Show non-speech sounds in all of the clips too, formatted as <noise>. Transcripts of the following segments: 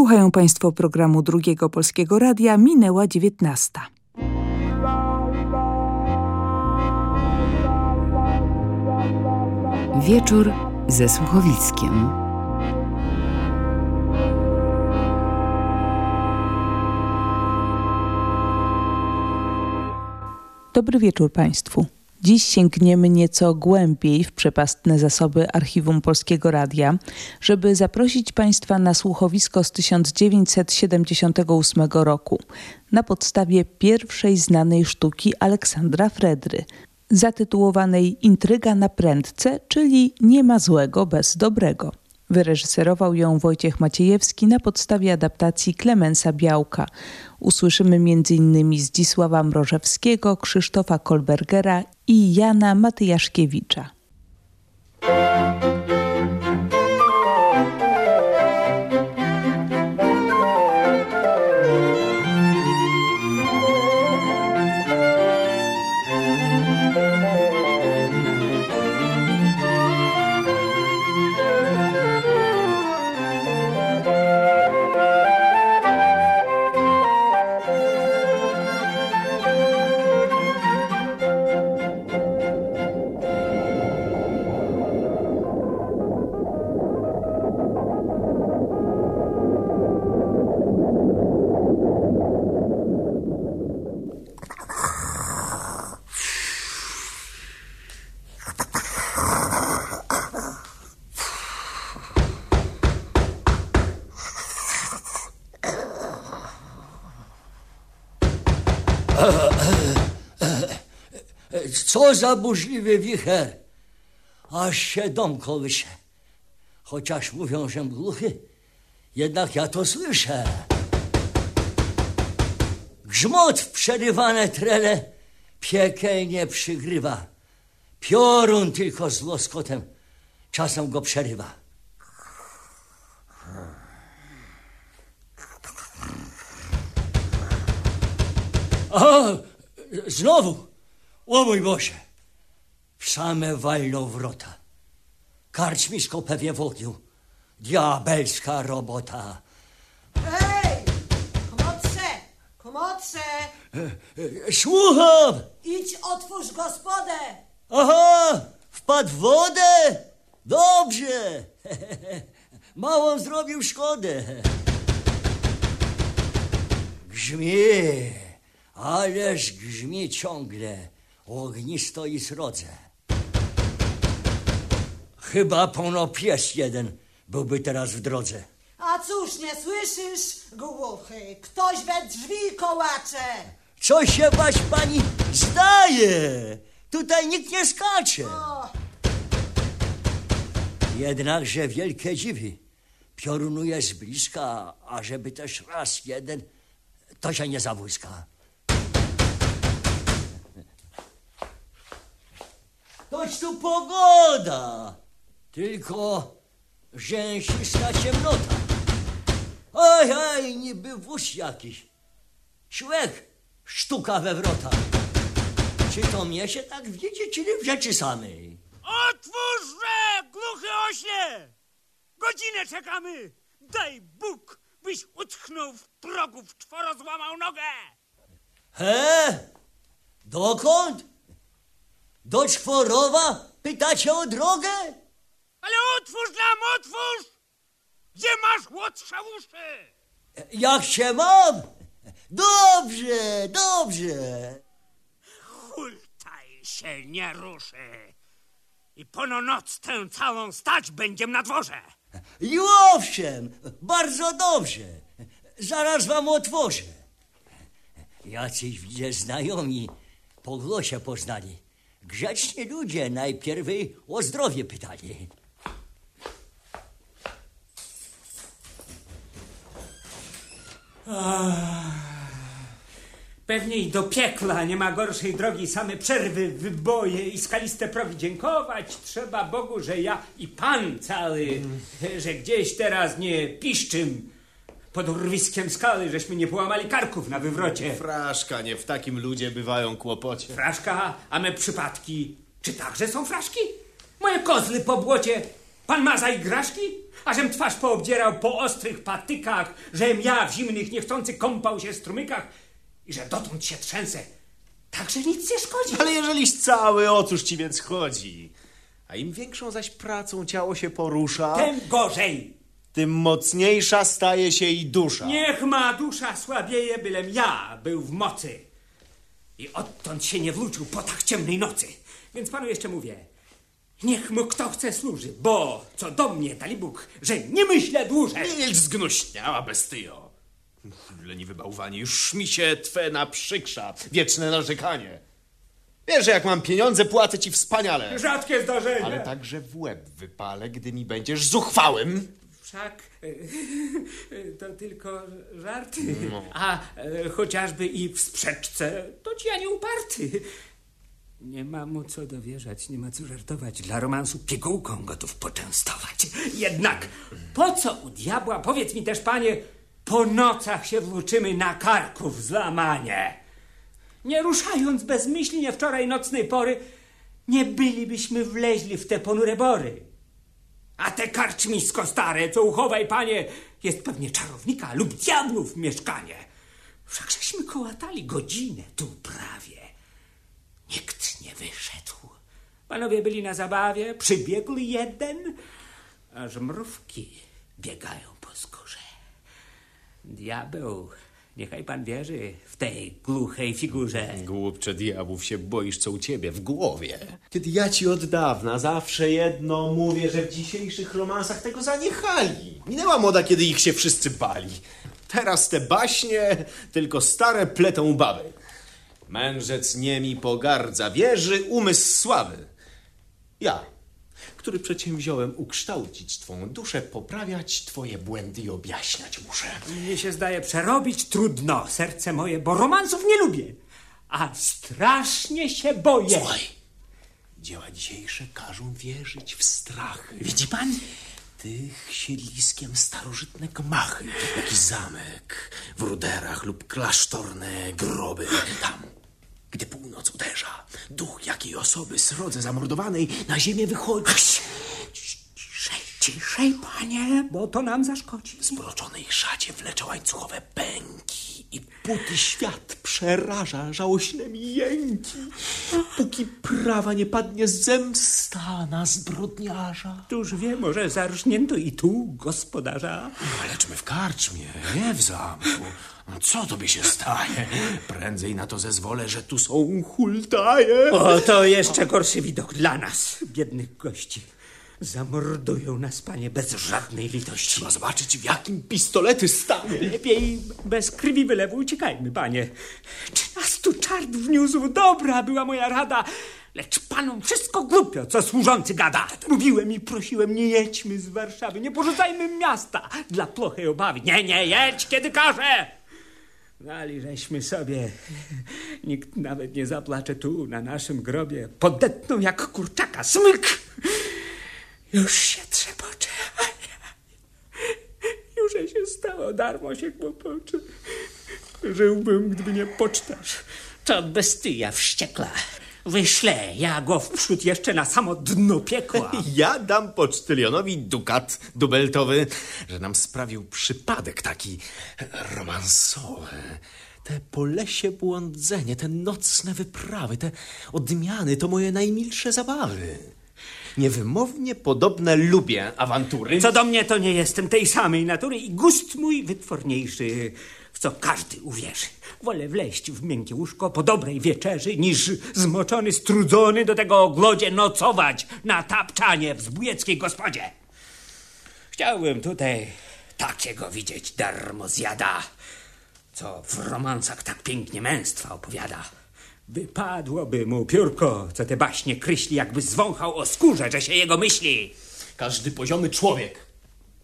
Słuchają Państwo programu Drugiego Polskiego Radia. Minęła dziewiętnasta. Wieczór ze Słuchowickiem. Dobry wieczór Państwu. Dziś sięgniemy nieco głębiej w przepastne zasoby Archiwum Polskiego Radia, żeby zaprosić Państwa na słuchowisko z 1978 roku na podstawie pierwszej znanej sztuki Aleksandra Fredry, zatytułowanej Intryga na prędce, czyli nie ma złego bez dobrego. Wyreżyserował ją Wojciech Maciejewski na podstawie adaptacji Klemensa Białka. Usłyszymy m.in. Zdzisława Mrożewskiego, Krzysztofa Kolbergera i Jana Matyjaszkiewicza. Co za burzliwy wicher, aż się dom kołysze. Chociaż mówią, że głuchy, jednak ja to słyszę. Grzmot w przerywane trele piekielnie przygrywa. Piorun tylko z łoskotem czasem go przerywa. O, znowu! O mój Boże! W same walną wrota. Karczmisko pewnie w ogniu. Diabelska robota. Hej! Komotce! Komotce! E, Słucham! Idź otwórz gospodę! Aha! Wpadł w wodę? Dobrze! <laughs> Małą zrobił szkodę. Grzmie, ależ grzmie ciągle. Ognisto i srodze. Chyba pono pies jeden byłby teraz w drodze. A cóż, nie słyszysz, głuchy? Ktoś we drzwi kołacze! Co się bać pani zdaje? Tutaj nikt nie skacze. O, Jednakże wielkie dziwi. Piorunuje z bliska, a żeby też raz jeden, to się nie zabłyska. Toć tu pogoda, tylko rzęsista ciemnota. Oj, oj, niby wóz jakiś. Człowiek, sztuka we wrota. Czy to mnie się tak wiedzie, czy w rzeczy samej? Otwórzże, głuchy ośle! Godzinę czekamy! Daj Bóg, byś utknął w progu, w czworo złamał nogę! He? Dokąd? Do Czworowa? Pytacie o drogę? Ale otwórz nam, otwórz! Gdzie masz łotrze uszy? Jak się mam? Dobrze, dobrze. Hultaj się nie ruszy! I pono noc tę całą stać będziem na dworze! I owszem, bardzo dobrze. Zaraz wam otworzę. Jacyś widzę znajomi, po głosie poznali. Grzeczni ludzie najpierw o zdrowie pytali. Pewnie i do piekla nie ma gorszej drogi, same przerwy, wyboje i skaliste progi. Dziękować trzeba Bogu, że ja i Pan cały, że gdzieś teraz nie piszczym pod urwiskiem skały, żeśmy nie połamali karków na wywrocie. Fraszka, nie w takim ludzie bywają kłopocie. Fraszka, a me przypadki, czy także są fraszki? Moje kozły po błocie Pan ma za igraszki? A żem twarz poobdzierał po ostrych patykach, żem ja w zimnych niechcący kąpał się w strumykach i że dotąd się trzęsę. Także nic nie szkodzi. Ale jeżeliś cały, o cóż ci więc chodzi? A im większą zaś pracą ciało się porusza, Tem gorzej. Tym mocniejsza staje się i dusza. Niech ma dusza słabieje, bylem ja był w mocy. I odtąd się nie wlóczył po tak ciemnej nocy. Więc panu jeszcze mówię, niech mu kto chce służy, bo co do mnie, dali Bóg, że nie myślę dłużej. Milcz zgnuśniała bestyjo. Leniwy bałwanie, już mi się twe naprzykrza. Wieczne narzekanie. Wiesz, że jak mam pieniądze, płacę ci wspaniale. Rzadkie zdarzenie. Ale także w łeb wypalę, gdy mi będziesz zuchwałym. Wszak e, <laughs> to tylko żarty. A e, chociażby i w sprzeczce, to ci ja nie uparty. Nie ma mu co dowierzać, nie ma co żartować. Dla romansu pigułką gotów poczęstować. Jednak po co u diabła, powiedz mi też, panie, po nocach się włóczymy na karków złamanie? Nie ruszając bezmyślnie wczoraj nocnej pory, nie bylibyśmy wleźli w te ponure bory. A te karczmisko stare, co uchowaj, panie, jest pewnie czarownika lub diabłów mieszkanie. Wszakżeśmy kołatali godzinę tu prawie. Nikt nie wyszedł. Panowie byli na zabawie, przybiegł jeden, aż mrówki biegają po skórze. Diabeł, niechaj pan wierzy w tej gluchej figurze. Głupcze diabłów się boisz, co u ciebie w głowie. Kiedy ja ci od dawna zawsze jedno mówię, że w dzisiejszych romansach tego zaniechali. Minęła moda, kiedy ich się wszyscy bali. Teraz te baśnie tylko stare pletą baby. Mędrzec niemi pogardza, wierzy umysł sławy. Ja, który przedsięwziąłem ukształcić twą duszę, poprawiać twoje błędy i objaśniać muszę. Mnie się zdaje przerobić trudno, serce moje, bo romansów nie lubię. A strasznie się boję. Słuchaj, dzieła dzisiejsze każą wierzyć w strachy. Widzi pan? Tych siedliskiem starożytne gmachy, jakiś zamek w ruderach lub klasztorne groby. Tam, gdy północ uderza, duch jakiej osoby srodze zamordowanej na ziemię wychodzi. Ciszej, ciszej, panie, bo to nam zaszkodzi. W zbroczonej szacie wlecze łańcuchowe pęki i puty świat przeraża żałośnymi jęki. Póki prawa nie padnie zemsta na zbrodniarza. Któż wie, może zarżnięto i tu gospodarza? Lecz my w karczmie, nie w zamku. No Co tobie się staje? Prędzej na to zezwolę, że tu są hultaje. O, to jeszcze gorszy widok dla nas, biednych gości. Zamordują nas, panie, bez żadnej litości. Trzeba zobaczyć, w jakim pistolety stanie. Lepiej bez krwi wylewu uciekajmy, panie. Czy nas tu czart wniósł? Dobra była moja rada. Lecz panom wszystko głupio, co służący gada. Mówiłem i prosiłem, nie jedźmy z Warszawy, nie porzucajmy miasta dla plochej obawy. Nie, nie, jedź, kiedy każę. Dali żeśmy sobie. Nikt nawet nie zaplacze tu, na naszym grobie. Podetną jak kurczaka, smyk. Już się trzepocze. Już się stało, darmo się kłopocze. Żyłbym, gdyby nie pocztasz. To bestyja wściekła. Wyślę ja go wprzód jeszcze na samo dno piekła. <laughs> Ja dam pocztylionowi dukat dubeltowy, że nam sprawił przypadek taki romansowy. Te po lesie błądzenie, te nocne wyprawy, te odmiany to moje najmilsze zabawy. Niewymownie podobne lubię awantury. Co do mnie, to nie jestem tej samej natury i gust mój wytworniejszy, w co każdy uwierzy. Wolę wleść w miękkie łóżko po dobrej wieczerzy, niż zmoczony, strudzony do tego oglodzie nocować na tapczanie w zbójeckiej gospodzie. Chciałbym tutaj takiego widzieć darmo zjada, co w romansach tak pięknie męstwa opowiada. Wypadłoby mu piórko, co te baśnie kryśli, jakby zwąchał o skórze, że się jego myśli. Każdy poziomy człowiek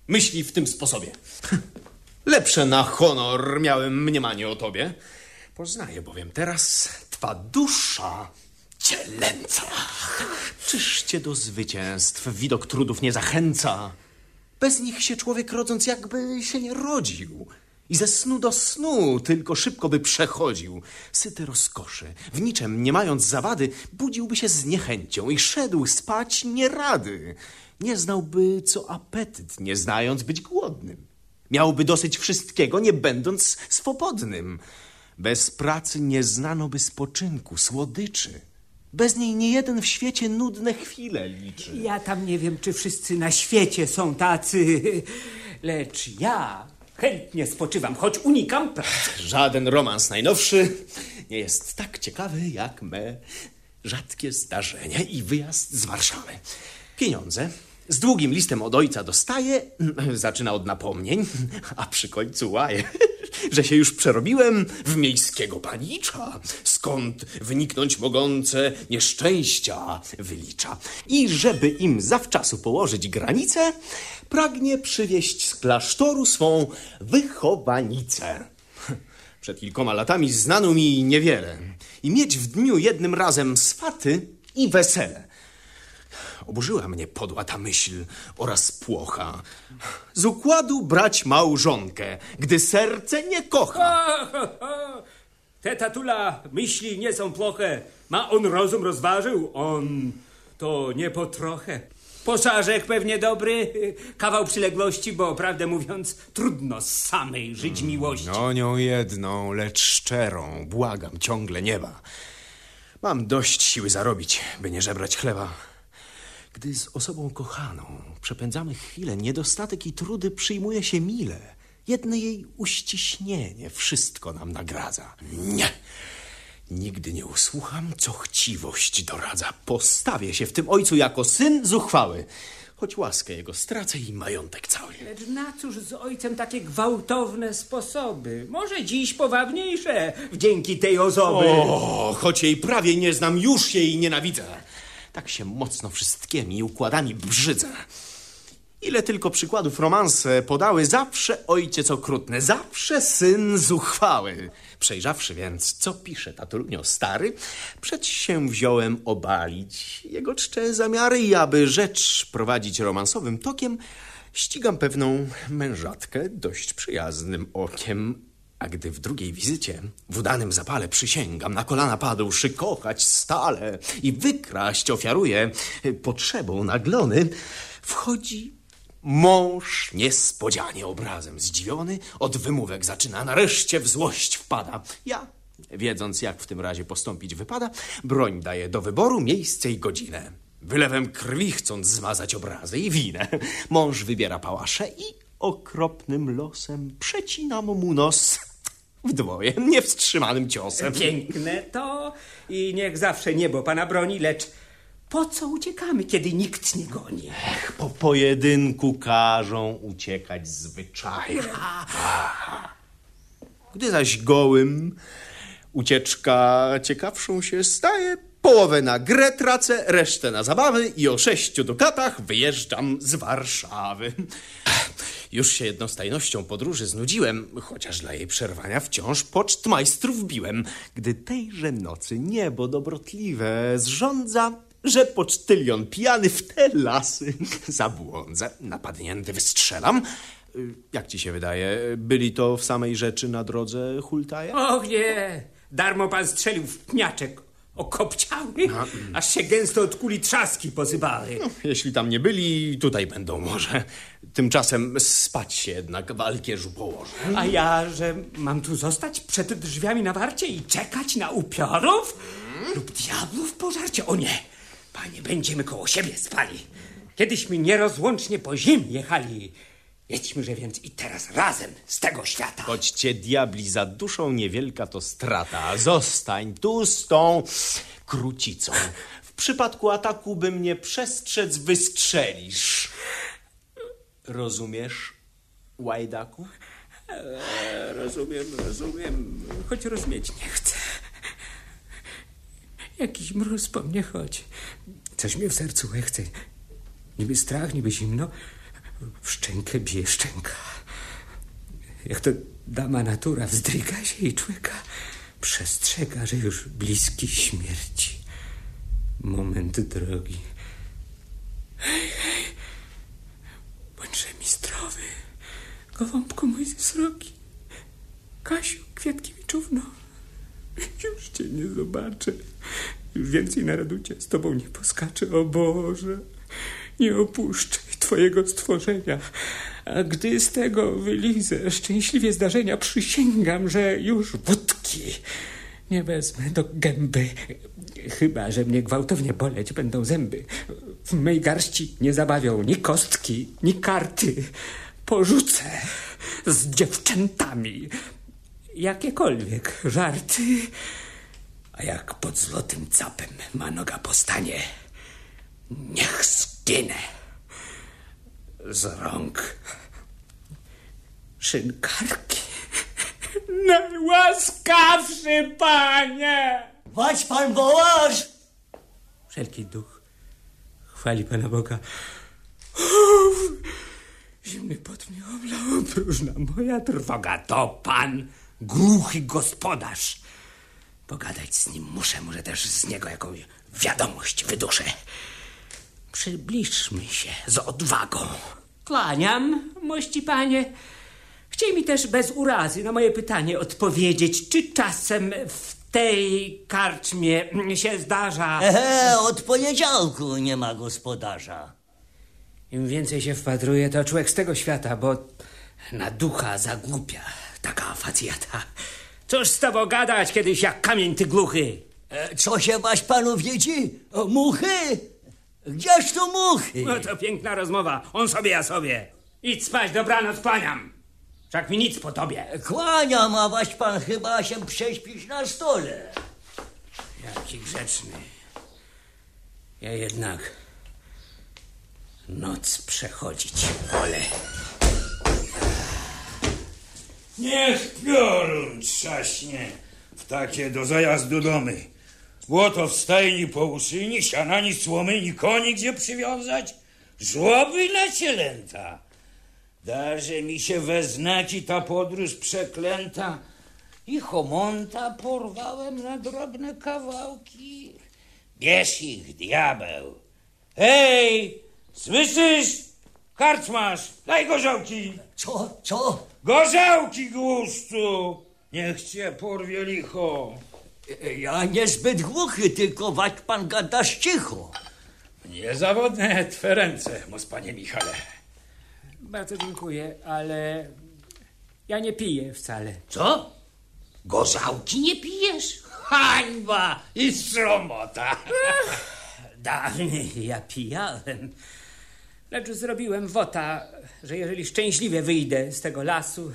myśli w tym sposobie. <laughs> Lepsze na honor miałem mniemanie o tobie. Poznaję bowiem teraz twa dusza cielęca. Czyż cię do zwycięstw widok trudów nie zachęca? Bez nich się człowiek rodząc jakby się nie rodził. I ze snu do snu tylko szybko by przechodził. Syty rozkoszy, w niczem nie mając zawady, budziłby się z niechęcią i szedł spać nie rady. Nie znałby co apetyt, nie znając być głodnym. Miałby dosyć wszystkiego, nie będąc swobodnym. Bez pracy nie znano by spoczynku, słodyczy. Bez niej nie jeden w świecie nudne chwile liczy. Ja tam nie wiem, czy wszyscy na świecie są tacy, lecz ja chętnie spoczywam, choć unikam pracy. Żaden romans najnowszy nie jest tak ciekawy jak me rzadkie zdarzenie i wyjazd z Warszawy. Pieniądze z długim listem od ojca dostaję, <laughs> zaczyna od napomnień, <laughs> a przy końcu łaje, <laughs> że się już przerobiłem w miejskiego panicza, skąd wyniknąć mogące nieszczęścia wylicza. I żeby im zawczasu położyć granice, pragnie przywieść z klasztoru swą wychowanicę. Przed kilkoma latami znano mi niewiele i mieć w dniu jednym razem swaty i wesele. Oburzyła mnie podła ta myśl oraz płocha. Z układu brać małżonkę, gdy serce nie kocha. Te tatula myśli nie są ploche. Ma on rozum rozważył? On to nie po trochę. Posażek pewnie dobry, kawał przyległości, bo prawdę mówiąc, trudno z samej żyć miłości. No nią jedną, lecz szczerą, błagam ciągle nieba. Mam dość siły zarobić, by nie żebrać chleba. Gdy z osobą kochaną przepędzamy chwilę, niedostatek i trudy przyjmuje się mile. Jedne jej uściśnienie wszystko nam nagradza. Nie! Nigdy nie usłucham, co chciwość doradza. Postawię się w tym ojcu jako syn zuchwały. Choć łaskę jego stracę i majątek cały. Lecz na cóż z ojcem takie gwałtowne sposoby? Może dziś powabniejsze, dzięki tej osoby. O, choć jej prawie nie znam, już jej nienawidzę. Tak się mocno wszystkimi układami brzydzę. Ile tylko przykładów romanse podały, zawsze ojciec okrutny, zawsze syn zuchwały. Przejrzawszy więc, co pisze tatulunio stary, przed się wziąłem obalić jego czcze zamiary i aby rzecz prowadzić romansowym tokiem, ścigam pewną mężatkę dość przyjaznym okiem, a gdy w drugiej wizycie, w udanym zapale przysięgam, na kolana padłszy, kochać stale i wykraść ofiaruję, potrzebą naglony, wchodzi mąż niespodzianie obrazem zdziwiony, od wymówek zaczyna, nareszcie w złość wpada. Ja, wiedząc jak w tym razie postąpić wypada, broń daję do wyboru miejsce i godzinę. Wylewem krwi chcąc zmazać obrazy i winę. Mąż wybiera pałasze i okropnym losem przecinam mu nos wdwoje, niewstrzymanym ciosem. Piękne to i niech zawsze niebo pana broni, lecz po co uciekamy, kiedy nikt nie goni? Po pojedynku każą uciekać zwyczaje. Gdy zaś gołym ucieczka ciekawszą się staje, połowę na grę tracę, resztę na zabawy i o sześciu dukatach wyjeżdżam z Warszawy. Już się jednostajnością podróży znudziłem, chociaż dla jej przerwania wciąż poczt majstrów biłem, gdy tejże nocy niebo dobrotliwe zrządza, że pocztylion pijany w te lasy <laughs> zabłądza. Napadnięty wystrzelam. Jak ci się wydaje, byli to w samej rzeczy na drodze hultaje? Och nie, darmo pan strzelił w pniaczek okopciały, aż się gęsto od kuli trzaski posypały. Jeśli tam nie byli, tutaj będą może. Tymczasem spać się jednak w alkierzu położę. A ja, że mam tu zostać przed drzwiami na warcie i czekać na upiorów lub diabłów pożarcie? O nie, panie, będziemy koło siebie spali. Kiedyśmy nierozłącznie po ziemi jechali. Jedźmy, że więc i teraz razem z tego świata. Choć cię diabli za duszą niewielka to strata. Zostań tu z tą krucicą. W przypadku ataku by mnie przestrzec wystrzelisz. Rozumiesz, łajdaku? Rozumiem, rozumiem, choć rozumieć nie chcę. Jakiś mróz po mnie chodzi. Coś mnie w sercu chce. Niby strach, niby zimno. W szczękę bije szczęka. Jak to dama natura wzdryga się i człowieka przestrzega, że już bliski śmierci. Moment drogi. Hej, hej, bądźże mi zdrowy. Gołąbku mój ze sroki. Kasiu Kwiatkiewiczowo, już cię nie zobaczę. Już więcej na raducie z tobą nie poskaczę, o Boże. nie opuszczaj twojego stworzenia. A gdy z tego wylizę szczęśliwie zdarzenia, przysięgam, że już wódki nie wezmę do gęby. Chyba, że mnie gwałtownie boleć będą zęby. W mej garści nie zabawią ni kostki, ni karty. Porzucę z dziewczętami jakiekolwiek żarty. A jak pod złotym capem ma noga postanie, niech zginę z rąk szynkarki. Najłaskawszy panie! Wać pan wołasz? Wszelki duch chwali Pana Boga. Uff, zimny pot mnie oblał, próżna moja trwoga. To Pan, głuchy gospodarz. Pogadać z nim muszę, może też z niego jakąś wiadomość wyduszę. Przybliżmy się z odwagą. Kłaniam, mości panie. Chciej mi też bez urazy na moje pytanie odpowiedzieć, czy czasem w tej karczmie się zdarza... Ehe, od poniedziałku nie ma gospodarza. Im więcej się wpatruje, to człowiek z tego świata, bo na ducha zagłupia taka facjata. Cóż z tobą gadać kiedyś jak kamień ty głuchy? E, co się waś panu wiedzi? O, muchy? Gdzież tu muchy? No to piękna rozmowa, on sobie, ja sobie. Idź spać, dobranoc, kłaniam. Wszak mi nic po tobie. Kłaniam, a waś pan chyba się prześpisz na stole. Jaki grzeczny. Ja jednak noc przechodzić wolę. Niech piorun trzaśnie w takie do zajazdu domy. Błoto w stajni po uszy, ni siana, ni słomy, ni koni gdzie przywiązać. Żłoby na cielęta. Darze mi się we znaki ta podróż przeklęta. I homonta porwałem na drobne kawałki. Bierz ich, diabeł. Hej, słyszysz? Karczmasz, daj gorzałki. Co, co? Gorzałki, głuszczu! Niech cię porwie licho. Ja niezbyt głuchy, tylko waś pan gadasz cicho. Niezawodne twe ręce, mos panie Michale. Bardzo dziękuję, ale ja nie piję wcale. Co? Gorzałki nie pijesz? Hańba i sromota. Dawniej ja pijałem. Lecz zrobiłem wota, że jeżeli szczęśliwie wyjdę z tego lasu,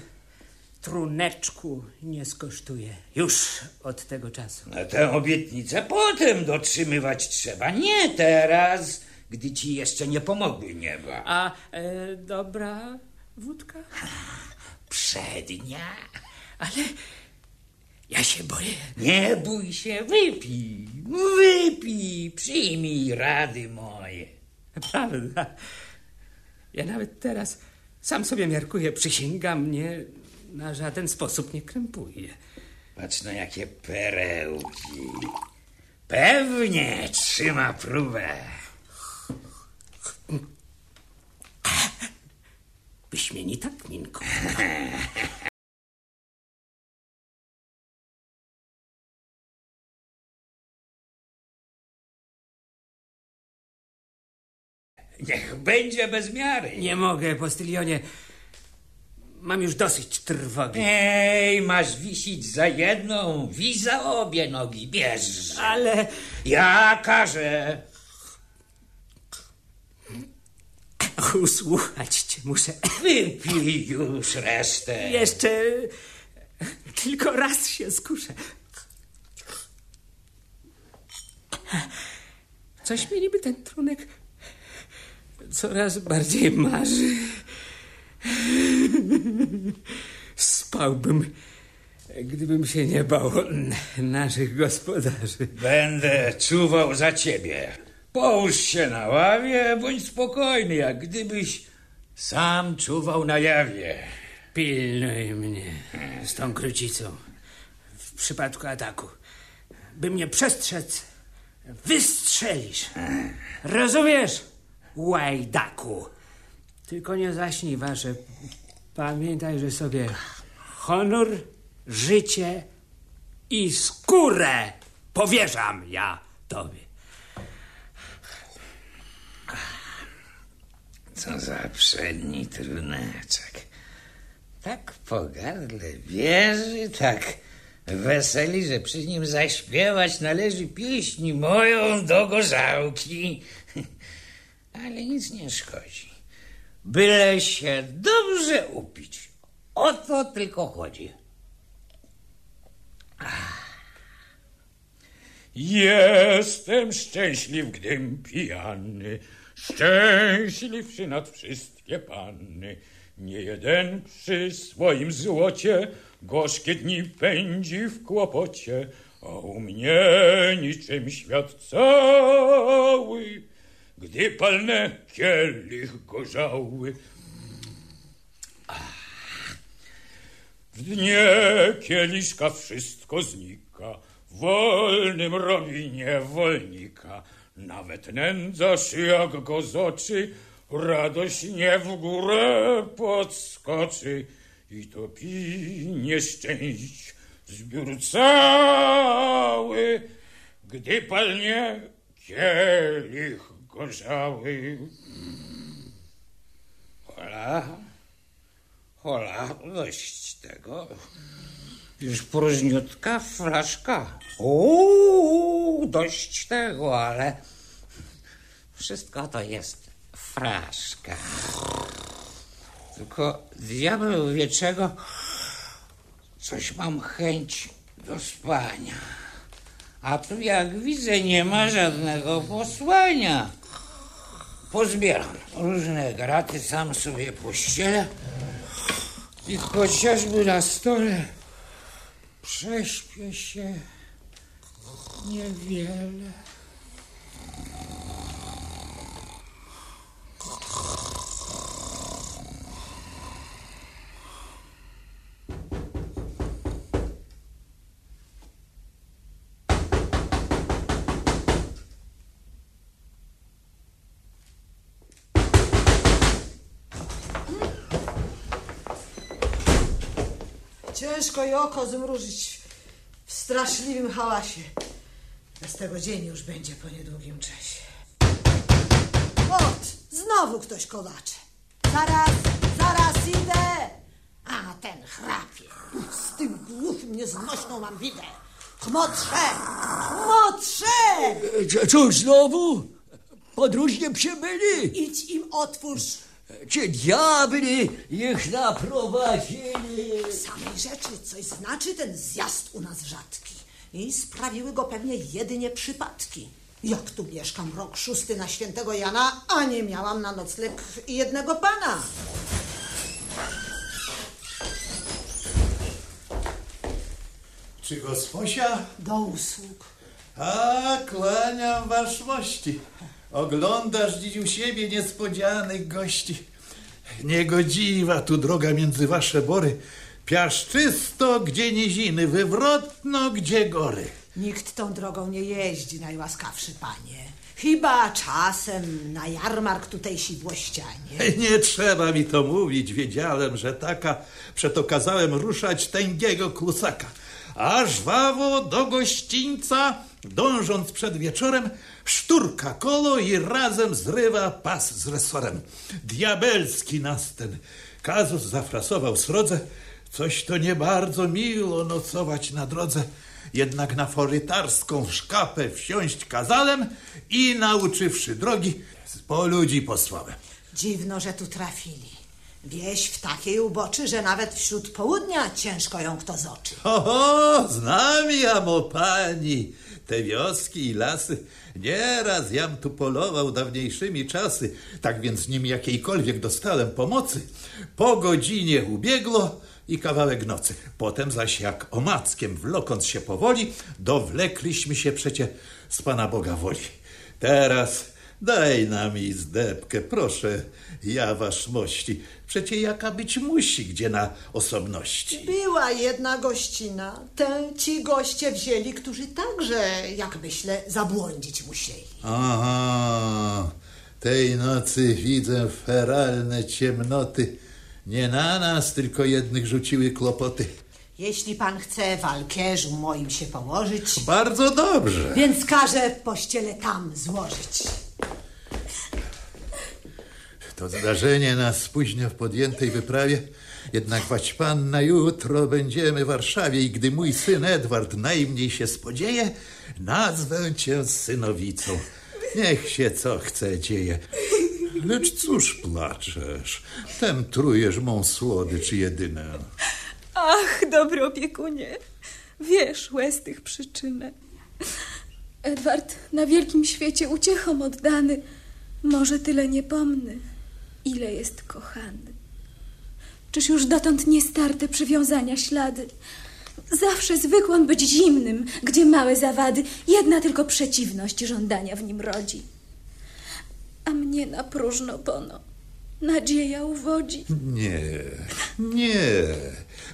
truneczku nie skosztuję. Już od tego czasu. Na tę obietnicę potem dotrzymywać trzeba, nie teraz, gdy ci jeszcze nie pomogły nieba. A e, dobra wódka? Przednia. Ale ja się boję. Nie bój się, wypij, wypij, przyjmij rady moje. Prawda. Ja nawet teraz sam sobie miarkuję, przysięgam mnie na żaden sposób nie krępuję. Patrz na jakie perełki. Pewnie trzyma próbę. Wyśmienita kminko. Niech będzie bez miary. Nie mogę, postylionie. Mam już dosyć trwogi. Ej, masz wisić za jedną, wi za obie nogi, bierz. Ale Ja każę. usłuchać cię muszę. Wypij już resztę. Jeszcze tylko raz się skuszę. Coś mi niby ten trunek coraz bardziej marzy. Spałbym, gdybym się nie bał naszych gospodarzy. Będę czuwał za ciebie. Połóż się na ławie, bądź spokojny, jak gdybyś sam czuwał na jawie. Pilnuj mnie z tą krucicą w przypadku ataku. By mnie przestrzec, wystrzelisz. Rozumiesz, łajdaku? Tylko nie zaśnij, wasze. Pamiętaj, że sobie honor, życie i skórę powierzam ja tobie. Co za przedni truneczek. Tak po gardle bierze, tak weseli, że przy nim zaśpiewać należy pieśni moją do gorzałki. <laughs> Ale nic nie szkodzi. Byle się dobrze upić. O to tylko chodzi. Jestem szczęśliw, gdym pijany, szczęśliwszy nad wszystkie panny. Nie jeden przy swoim złocie gorzkie dni pędzi w kłopocie, a u mnie niczym świat cały, gdy palne kielich gorzały. W dnie kieliszka wszystko znika, wolnym robi niewolnika. Nawet nędzasz jak go zoczy, radość nie w górę podskoczy. I topi nieszczęść zbiór cały, gdy palnie kielich gorzały. Hola, hola, dość tego. Już próżniutka flaszka. Uuu, dość tego, ale wszystko to jest fraszka. Tylko diabeł wie czego, coś mam chęć do spania. A tu jak widzę nie ma żadnego posłania. Pozbieram różne graty, sam sobie pościelę i chociażby na stole prześpię się niewiele. Ciężko i oko zmrużyć w straszliwym hałasie. Bez tego dzień już będzie po niedługim czasie. Ot, znowu ktoś kołacze. Zaraz, zaraz idę. A, ten chrapie. Z tym głuchym, nieznośną mam widę. Chmotrze, chmotrze! Cóż znowu? Podróżnie przybyli? Idź im otwórz. Cię diabli ich naprowadzili? Samej rzeczy coś znaczy ten zjazd u nas rzadki. I sprawiły go pewnie jedynie przypadki. Jak tu mieszkam rok szósty na świętego Jana, a nie miałam na nocleg jednego pana. Czy gosposia? Do usług. A, kłaniam waszmości. Oglądasz dziś u siebie niespodzianych gości. Niegodziwa tu droga między wasze bory. Piaszczysto, gdzie niziny, wywrotno, gdzie gory. Nikt tą drogą nie jeździ, najłaskawszy panie. Chyba czasem na jarmark tutejsi włościanie. Nie trzeba mi to mówić, wiedziałem, że taka, przeto kazałem ruszać tęgiego klusaka. A żwawo do gościńca, dążąc przed wieczorem, szturka kolo i razem zrywa pas z resorem. Diabelski nas ten kazus zafrasował srodze, coś to nie bardzo miło nocować na drodze. Jednak na forytarską szkapę wsiąść kazałem i nauczywszy drogi, po ludzi posłałem. Dziwno, że tu trafili. Wieś w takiej uboczy, że nawet wśród południa ciężko ją kto zoczy. Oho, znam jamo pani, te wioski i lasy. Nieraz jam tu polował dawniejszymi czasy, tak więc nim jakiejkolwiek dostałem pomocy. Po godzinie ubiegło i kawałek nocy. Potem zaś jak omackiem wlokąc się powoli, dowlekliśmy się przecie z Pana Boga woli. Teraz daj nam izdebkę, proszę, ja waszmości. Przecie jaka być musi, gdzie na osobności. Była jedna gościna. Tę ci goście wzięli, którzy także, jak myślę, zabłądzić musieli. Aha, tej nocy widzę feralne ciemnoty. Nie na nas, tylko jednych rzuciły kłopoty. Jeśli pan chce w alkierzu moim się położyć, Bardzo dobrze. więc każę pościelę tam złożyć. To zdarzenie nas spóźnia w podjętej wyprawie. Jednak wać panna, jutro będziemy w Warszawie i gdy mój syn Edward najmniej się spodzieje, nazwę cię synowicą. Niech się co chce dzieje. Lecz cóż placzesz? Tem trujesz mą słodycz jedynę. Ach, dobry opiekunie, wiesz łez tych przyczynę. Edward na wielkim świecie uciechom oddany, może tyle nie pomny, ile jest kochany. Czyż już dotąd nie starte przywiązania ślady? Zawsze zwykł on być zimnym, gdzie małe zawady, jedna tylko przeciwność żądania w nim rodzi. A mnie na próżno nadzieja uwodzi. Nie, nie,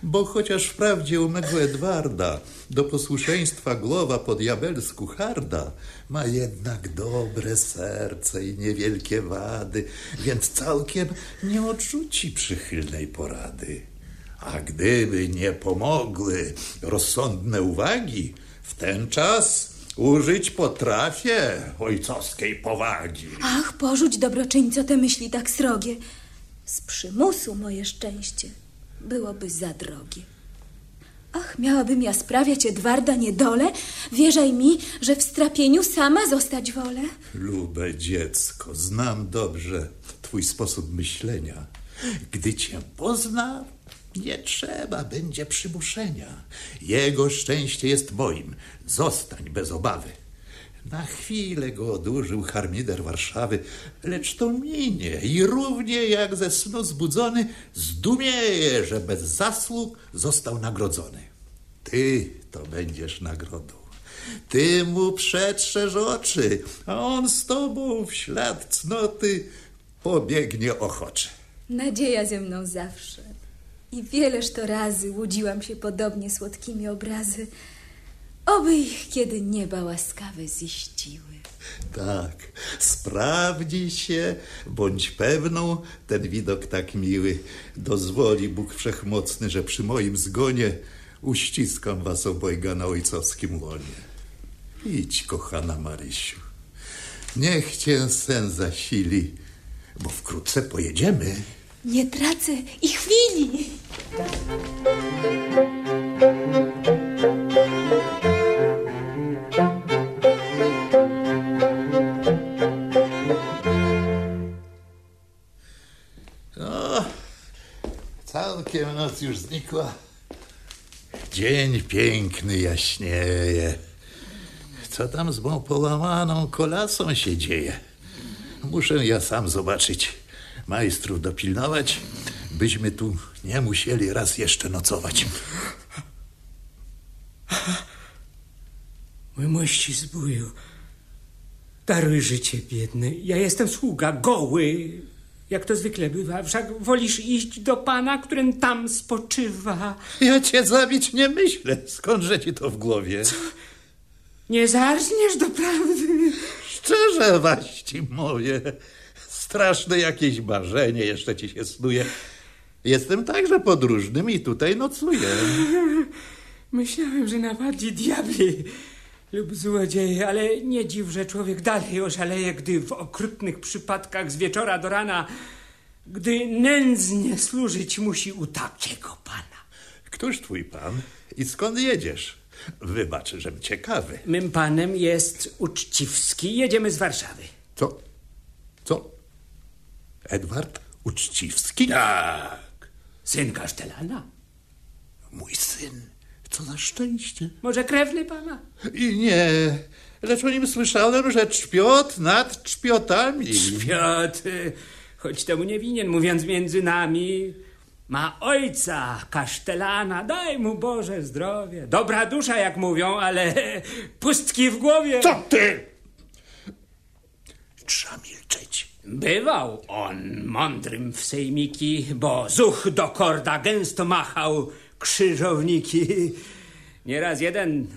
bo chociaż wprawdzie u mego Edwarda do posłuszeństwa głowa po diabelsku harda, ma jednak dobre serce i niewielkie wady, więc całkiem nie odrzuci przychylnej porady. A gdyby nie pomogły rozsądne uwagi, w ten czas użyć potrafię ojcowskiej powagi. Ach, porzuć dobroczyńco te myśli tak srogie. Z przymusu moje szczęście byłoby za drogie. Ach, miałabym ja sprawiać Edwarda niedolę, wierzaj mi, że w strapieniu sama zostać wolę. Lube dziecko, znam dobrze twój sposób myślenia. Gdy cię pozna, nie trzeba będzie przymuszenia. Jego szczęście jest moim. Zostań bez obawy. Na chwilę go odurzył harmider Warszawy, lecz to minie i równie jak ze snu zbudzony zdumieje, że bez zasług został nagrodzony. Ty to będziesz nagrodą. Ty mu przetrzesz oczy, a on z tobą w ślad cnoty pobiegnie ochoczy. Nadzieja ze mną zawsze. I wieleż to razy łudziłam się podobnie słodkimi obrazy. Oby ich kiedy nieba łaskawe ziściły. Tak, sprawdzi się, bądź pewną, ten widok tak miły. Dozwoli Bóg Wszechmocny, że przy moim zgonie uściskam was obojga na ojcowskim łonie. Idź, kochana Marysiu, niech cię sen zasili, bo wkrótce pojedziemy. Nie tracę i chwili. O, całkiem noc już znikła. Dzień piękny jaśnieje. Co tam z mą połamaną kolasą się dzieje? Muszę ja sam zobaczyć. Majstrów dopilnować, byśmy tu nie musieli raz jeszcze nocować. Mój mości zbóju, daruj życie biedne. Ja jestem sługa, goły, jak to zwykle bywa. Wszak wolisz iść do pana, którym tam spoczywa. Ja cię zabić nie myślę. Skądże ci to w głowie? Nie zarzniesz doprawdy. Szczerze, waści moje. Straszne jakieś marzenie jeszcze ci się snuje. Jestem także podróżnym i tutaj nocuję. Myślałem, że napadli diabli lub złodzieje, ale nie dziw, że człowiek dalej oszaleje, gdy w okrutnych przypadkach z wieczora do rana, gdy nędznie służyć musi u takiego pana. Któż twój pan i skąd jedziesz? Wybacz, żem ciekawy. Mym panem jest Uczciwski. Jedziemy z Warszawy. Co? Co? Edward Uczciwski? Tak. Syn kasztelana. Mój syn. Co za szczęście. Może krewny pana? I nie, lecz o nim słyszałem, że czpiot nad czpiotami. Piotr, choć temu nie winien, mówiąc między nami, ma ojca kasztelana, daj mu Boże zdrowie. Dobra dusza, jak mówią, ale pustki w głowie. Co ty? Trzeba milczeć. Bywał on mądrym w sejmiki, bo zuch do korda gęsto machał krzyżowniki. Nieraz jeden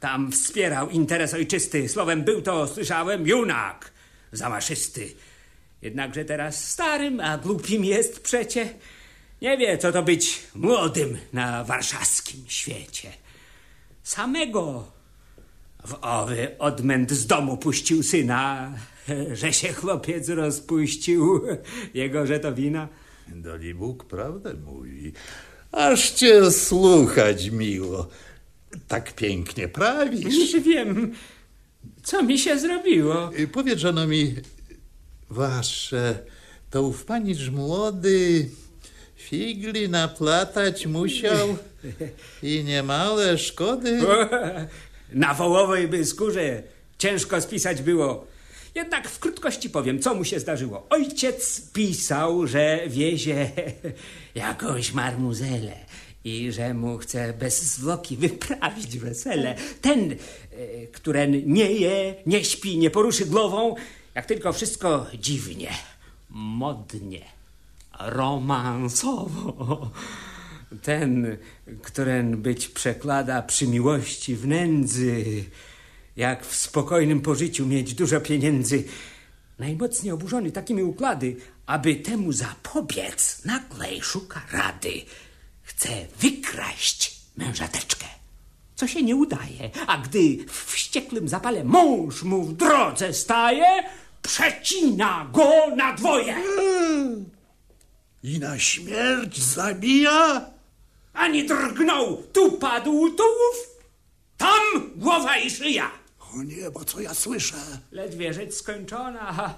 tam wspierał interes ojczysty. Słowem był to, słyszałem, junak zamaszysty. Jednakże teraz starym, a głupim jest przecie. Nie wie, co to być młodym na warszawskim świecie. Samego w owy odmęt z domu puścił syna, <laughs> że się chłopiec rozpuścił. Jego, że to wina. Dali Bóg prawdę mówi. Aż cię słuchać miło. Tak pięknie prawisz. Już wiem, co mi się zrobiło. Y, Powiedziano mi, wasze, to ów panisz młody figli naplatać musiał i niemałe szkody. <laughs> Na wołowej by skórze ciężko spisać było. Jednak w krótkości powiem, co mu się zdarzyło. Ojciec pisał, że wiezie <laughs> jakąś marmuzelę i że mu chce bez zwłoki wyprawić wesele. Ten, e, któren nie je, nie śpi, nie poruszy głową, jak tylko wszystko dziwnie, modnie, romansowo. Ten, któren być przekłada przy miłości w nędzy, jak w spokojnym pożyciu mieć dużo pieniędzy. Najmocniej oburzony takimi układy, aby temu zapobiec, naglej szuka rady. Chce wykraść mężateczkę, co się nie udaje, a gdy w wścieklym zapale mąż mu w drodze staje, przecina go na dwoje. I na śmierć zabija? Ani drgnął, tu padł tułów, tam głowa i szyja. O niebo, co ja słyszę? Ledwie rzecz skończona,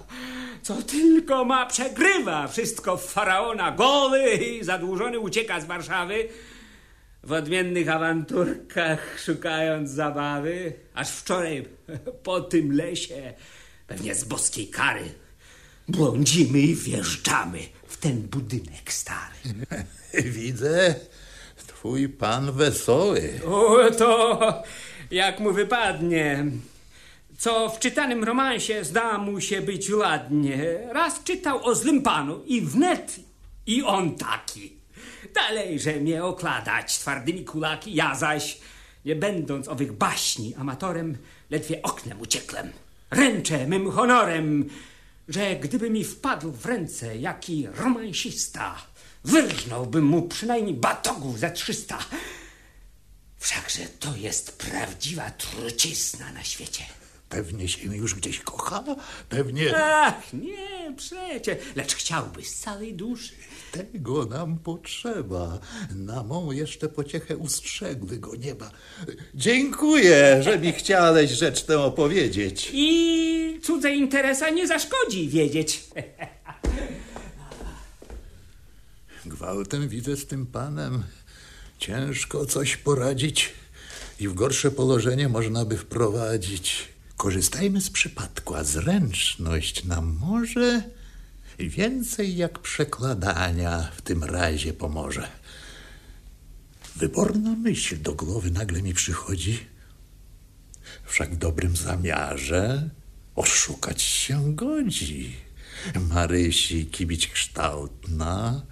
co tylko ma przegrywa. Wszystko w faraona, goły i zadłużony ucieka z Warszawy. W odmiennych awanturkach szukając zabawy, aż wczoraj po tym lesie, pewnie z boskiej kary, błądzimy i wjeżdżamy w ten budynek stary. <laughs> Widzę, twój pan wesoły. O, to jak mu wypadnie. Co w czytanym romansie zda mu się być ładnie. Raz czytał o złym panu i wnet i on taki. Dalejże mnie okładać twardymi kulaki, ja zaś, nie będąc owych baśni amatorem, ledwie oknem uciekłem. Ręczę mym honorem, że gdyby mi wpadł w ręce jaki romansista, wyrżnąłbym mu przynajmniej batogów za trzysta. Wszakże to jest prawdziwa trucizna na świecie. Pewnie się już gdzieś kocha, pewnie Ach, nie, przecie, lecz chciałby z całej duszy. tego nam potrzeba. Na mą jeszcze pociechę ustrzegły go nieba. Dziękuję, że mi chciałeś rzecz tę opowiedzieć. I cudze interesa nie zaszkodzi wiedzieć. Gwałtem widzę z tym panem. Ciężko coś poradzić i w gorsze położenie można by wprowadzić. Korzystajmy z przypadku, a zręczność nam może więcej jak przekładania w tym razie pomoże. Wyborna myśl do głowy nagle mi przychodzi. Wszak w dobrym zamiarze oszukać się godzi. Marysi kibić kształtna,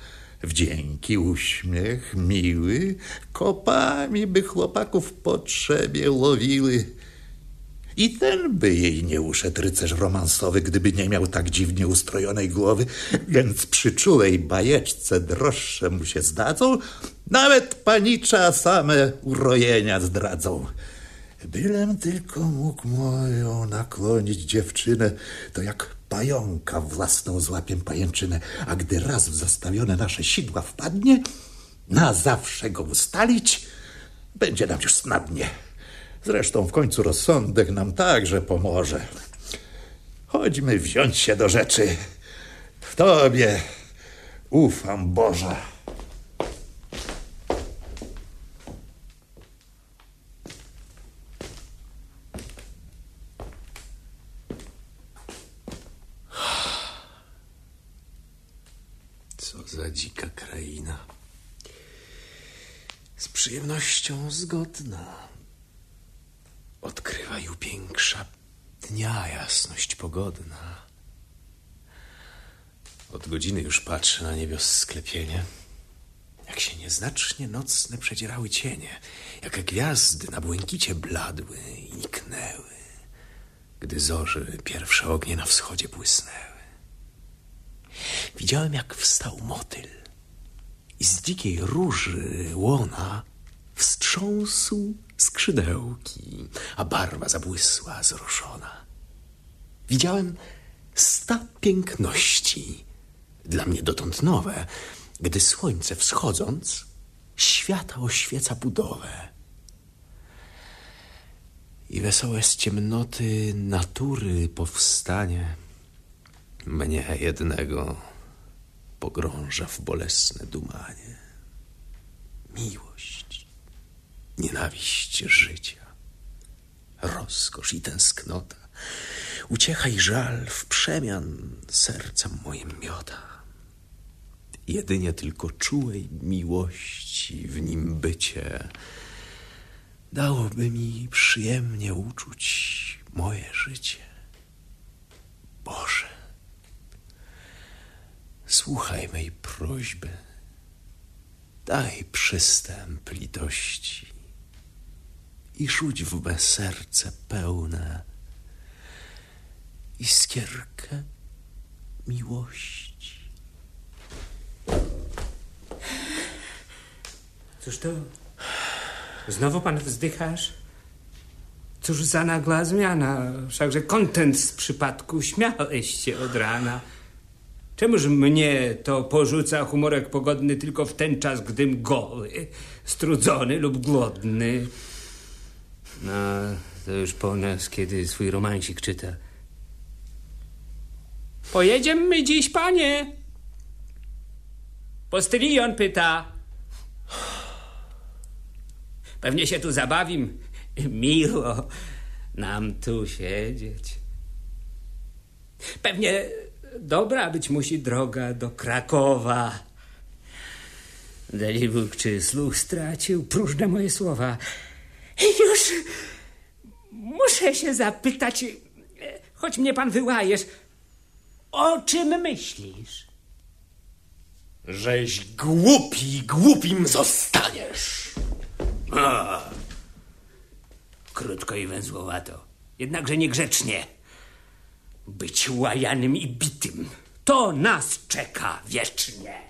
wdzięki, uśmiech miły, kopami by chłopaków w potrzebie lowiły. I ten by jej nie uszedł rycerz romansowy, gdyby nie miał tak dziwnie ustrojonej głowy, więc przy czułej bajeczce droższe mu się zdadzą, nawet panicza same urojenia zdradzą. Bylem tylko mógł moją naklonić dziewczynę, to jak pająka własną złapiem pajęczynę, a gdy raz w zastawione nasze sidła wpadnie, na zawsze go ustalić, będzie nam już snadnie. Zresztą w końcu rozsądek nam także pomoże. Chodźmy wziąć się do rzeczy. W Tobie ufam, Boże. Co za dzika kraina. Z przyjemnością zgodna. Odkrywa ju piększa dnia jasność pogodna. Od godziny już patrzę na niebios sklepienie, jak się nieznacznie nocne przedzierały cienie, jak gwiazdy na błękicie bladły i niknęły, gdy zorzy pierwsze ognie na wschodzie błysnęły. Widziałem, jak wstał motyl i z dzikiej róży łona wstrząsł skrzydełki, a barwa zabłysła, zroszona. Widziałem, sta piękności. Dla mnie dotąd nowe, gdy słońce wschodząc, świata oświeca budowę. I wesołe z ciemnoty natury powstanie mnie jednego pogrąża w bolesne dumanie. Miłość, nienawiść życia, rozkosz i tęsknota, uciecha i żal w przemian serca moim miota. Jedynie tylko czułej miłości w nim bycie dałoby mi przyjemnie uczuć moje życie. Boże, słuchaj mej prośby, daj przystęp litości i rzuć w me serce pełne iskierkę miłości. Cóż to? Znowu pan wzdychasz? Cóż za nagła zmiana, wszakże kontent z przypadku śmiałeś się od rana. Czemuż mnie to porzuca humorek pogodny tylko w ten czas, gdym goły, strudzony lub głodny? No, to już po nas, kiedy swój romansik czyta. Pojedziemy dziś, panie? Postylion pyta. Pewnie się tu zabawim. Miło nam tu siedzieć. Pewnie dobra być musi droga do Krakowa. Dalibóg, czy słuch stracił próżne moje słowa. Już muszę się zapytać, choć mnie pan wyłajesz, o czym myślisz? Żeś głupi, głupim zostaniesz. A, krótko i węzłowato, jednakże niegrzecznie. Być łajanym i bitym, to nas czeka wiecznie.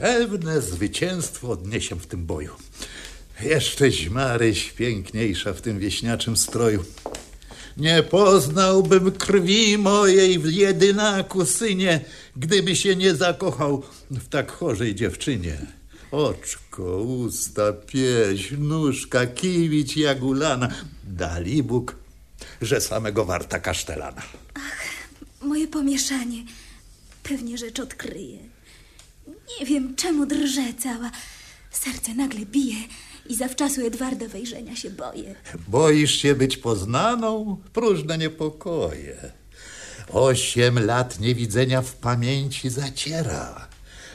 Pewne zwycięstwo odniesiem w tym boju. Jeszcześ Maryś piękniejsza w tym wieśniaczym stroju. Nie poznałbym krwi mojej w jedynaku synie, gdyby się nie zakochał w tak chorzej dziewczynie. Oczko, usta, pieśń, nóżka, kiwić jak ulana. Dali Bóg, że samego warta kasztelana. Moje pomieszanie pewnie rzecz odkryje. Nie wiem, czemu drżę cała. Serce nagle bije i zawczasu Edwarda wejrzenia się boję. Boisz się być poznaną? Próżne niepokoje. Osiem lat niewidzenia w pamięci zaciera.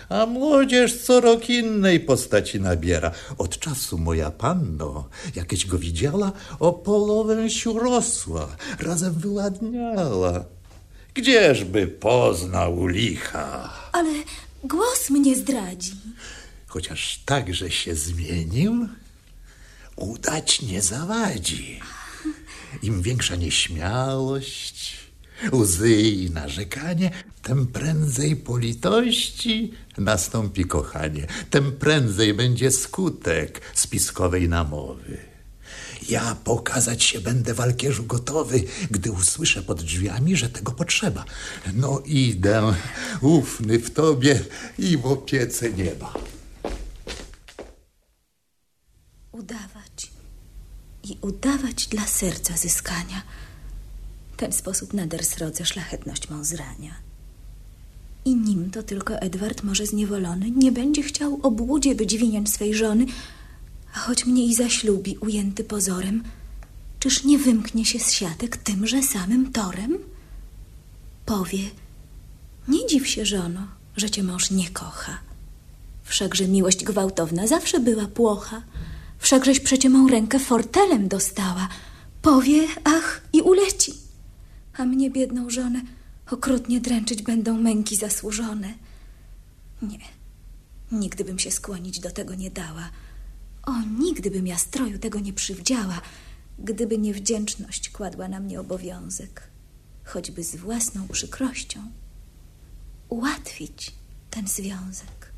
A młodzież co rok innej postaci nabiera. Od czasu moja panno, jakieś go widziała, o połowę siu rosła, razem wyładniała. Gdzieżby poznał licha? Ale głos mnie zdradzi. Chociaż także się zmienił, udać nie zawadzi. Im większa nieśmiałość, łzy i narzekanie, tem prędzej po litości nastąpi kochanie, tem prędzej będzie skutek spiskowej namowy. Ja pokazać się będę walkierzu gotowy, gdy usłyszę pod drzwiami, że tego potrzeba. No idę, ufny w tobie i w opiece nieba. Udawać. I udawać dla serca zyskania. Ten sposób nader srodze szlachetność mą zrania. I nim to tylko Edward może zniewolony nie będzie chciał obłudzie być winien swej żony, a choć mnie i zaślubi ujęty pozorem, czyż nie wymknie się z siatek tymże samym torem? Powie, nie dziw się, żono, że cię mąż nie kocha. Wszakże miłość gwałtowna zawsze była płocha. Wszakżeś przecie mą rękę fortelem dostała. Powie, ach, i uleci. A mnie, biedną żonę, okrutnie dręczyć będą męki zasłużone. Nie, nigdy bym się skłonić do tego nie dała. O, nigdy bym ja stroju tego nie przywdziała, gdyby nie wdzięczność kładła na mnie obowiązek, choćby z własną przykrością, ułatwić ten związek.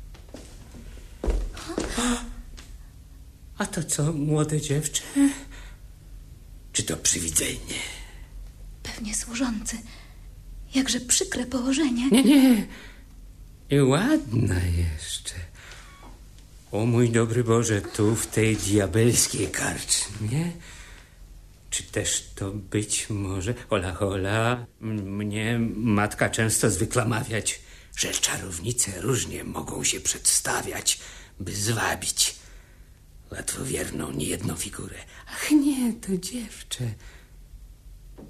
A to co, młode dziewczę? Czy to przywidzenie? Pewnie służący. Jakże przykre położenie. Nie, nie. I ładna jeszcze. O mój dobry Boże, tu w tej diabelskiej karczmie? Czy też to być może... Hola, hola. Mnie matka często zwykła mawiać, że czarownice różnie mogą się przedstawiać, by zwabić łatwowierną niejedną figurę. Ach nie, to dziewczę.